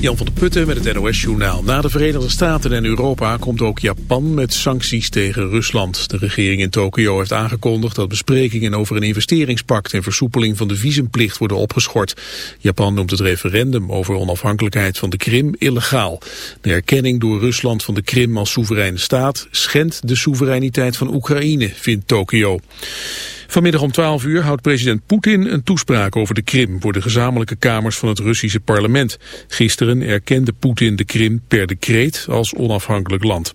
Jan van der Putten met het NOS-journaal. Na de Verenigde Staten en Europa komt ook Japan met sancties tegen Rusland. De regering in Tokio heeft aangekondigd dat besprekingen over een investeringspact en versoepeling van de visumplicht worden opgeschort. Japan noemt het referendum over onafhankelijkheid van de Krim illegaal. De erkenning door Rusland van de Krim als soevereine staat schendt de soevereiniteit van Oekraïne, vindt Tokio. Vanmiddag om 12 uur houdt president Poetin een toespraak over de Krim voor de gezamenlijke kamers van het Russische parlement. Gisteren erkende Poetin de Krim per decreet als onafhankelijk land.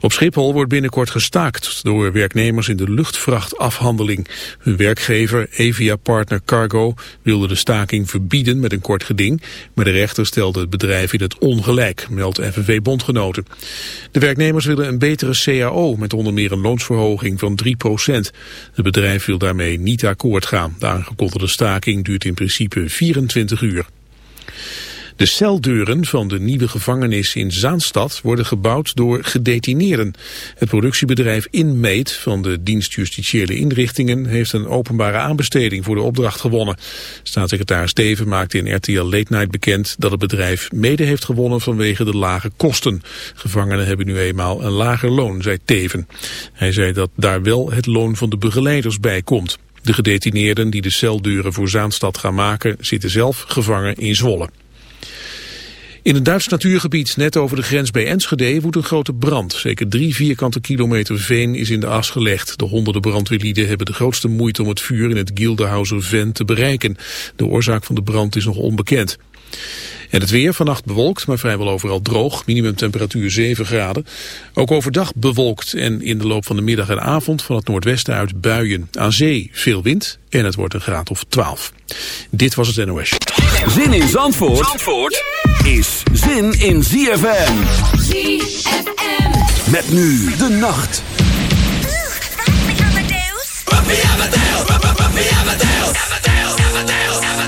Op Schiphol wordt binnenkort gestaakt door werknemers in de luchtvrachtafhandeling. Hun werkgever Evia Partner Cargo wilde de staking verbieden met een kort geding, maar de rechter stelde het bedrijf in het ongelijk, meldt FNV Bondgenoten. De werknemers willen een betere CAO met onder meer een loonsverhoging van 3% Het bedrijf wil daarmee niet akkoord gaan. De aangekondigde staking duurt in principe 24 uur. De celdeuren van de nieuwe gevangenis in Zaanstad worden gebouwd door gedetineerden. Het productiebedrijf Inmeet van de dienst justitiële inrichtingen heeft een openbare aanbesteding voor de opdracht gewonnen. Staatssecretaris Steven maakte in RTL Late Night bekend dat het bedrijf mede heeft gewonnen vanwege de lage kosten. Gevangenen hebben nu eenmaal een lager loon, zei Teven. Hij zei dat daar wel het loon van de begeleiders bij komt. De gedetineerden die de celdeuren voor Zaanstad gaan maken zitten zelf gevangen in Zwolle. In een Duits natuurgebied net over de grens bij Enschede woedt een grote brand. Zeker drie vierkante kilometer veen is in de as gelegd. De honderden brandweerlieden hebben de grootste moeite om het vuur in het Gildehauser Ven te bereiken. De oorzaak van de brand is nog onbekend. En het weer vannacht bewolkt, maar vrijwel overal droog. Minimumtemperatuur 7 graden. Ook overdag bewolkt en in de loop van de middag en avond van het noordwesten uit buien. Aan zee veel wind en het wordt een graad of 12. Dit was het NOS. Zin in Zandvoort, Zandvoort is zin in ZFM. ZFM. Met nu de nacht. Amadeus. Amadeus. Amadeus. lebte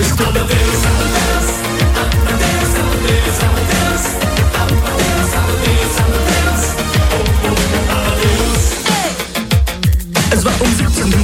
a es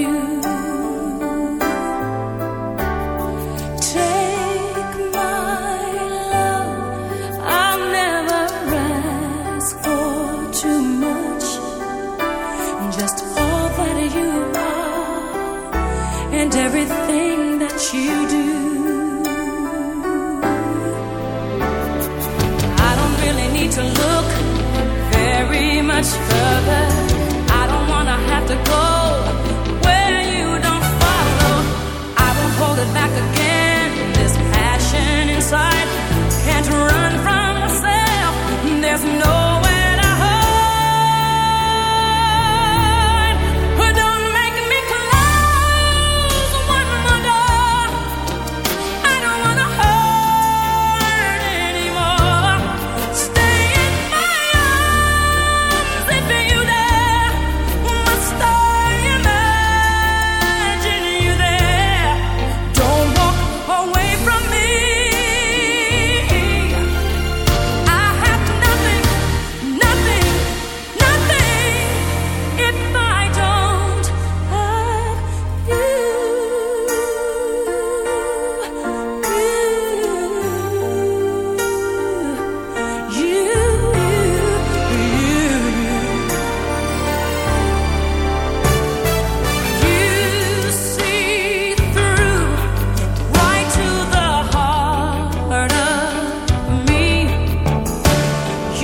you. right.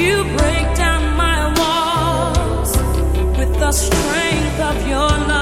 you break down my walls with the strength of your love.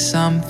Something,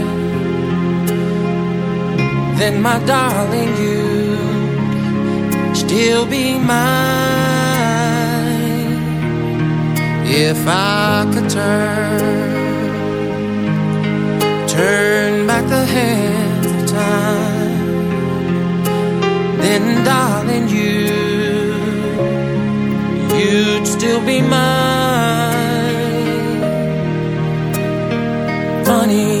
then my darling, you'd still be mine. If I could turn, turn back the hands of time, then darling, you you'd still be mine. Funny,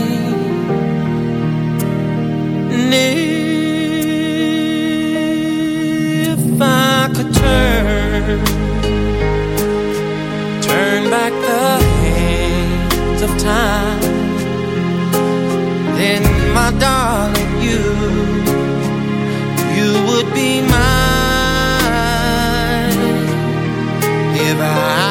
Be mine if I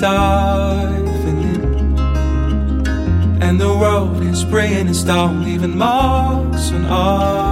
diving in. And the world is bringing us down, leaving marks on our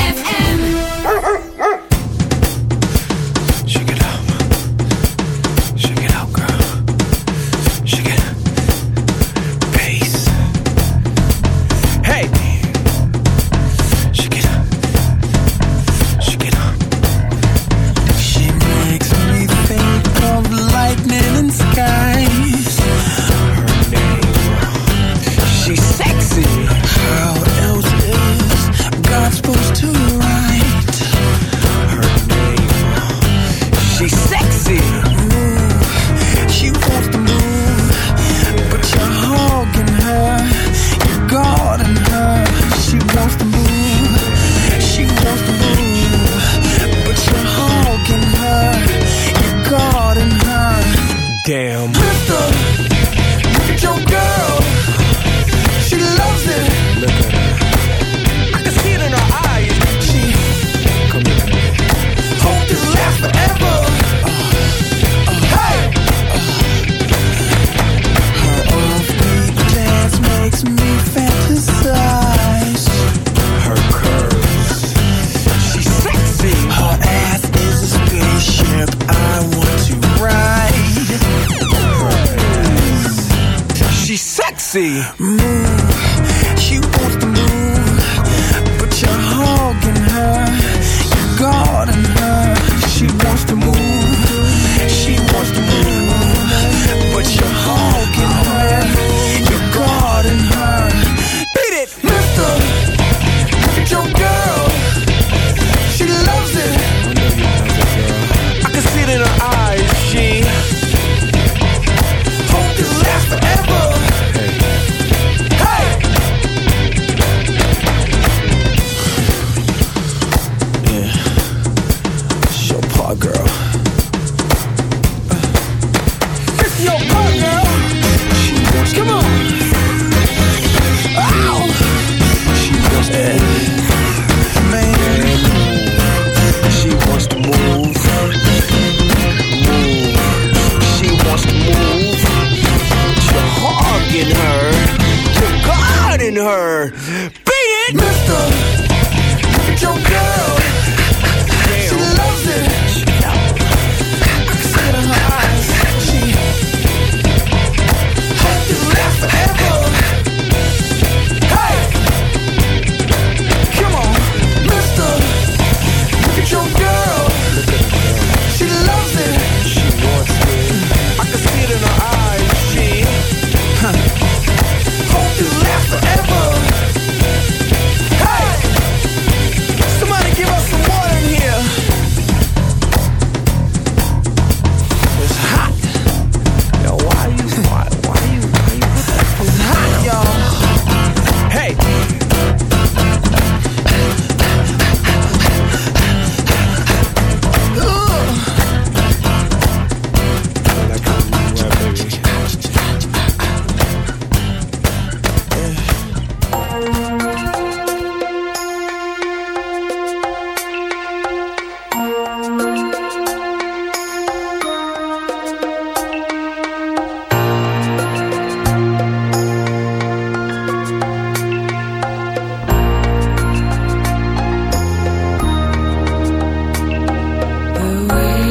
The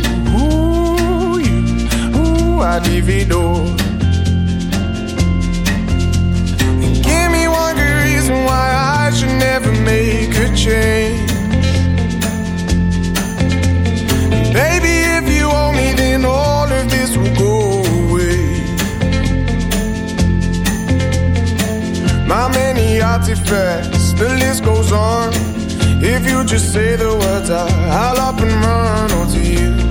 And give me one good reason why I should never make a change. Baby, if you owe me, then all of this will go away. My many artifacts, the list goes on. If you just say the words, I'll up and run onto you.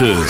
9.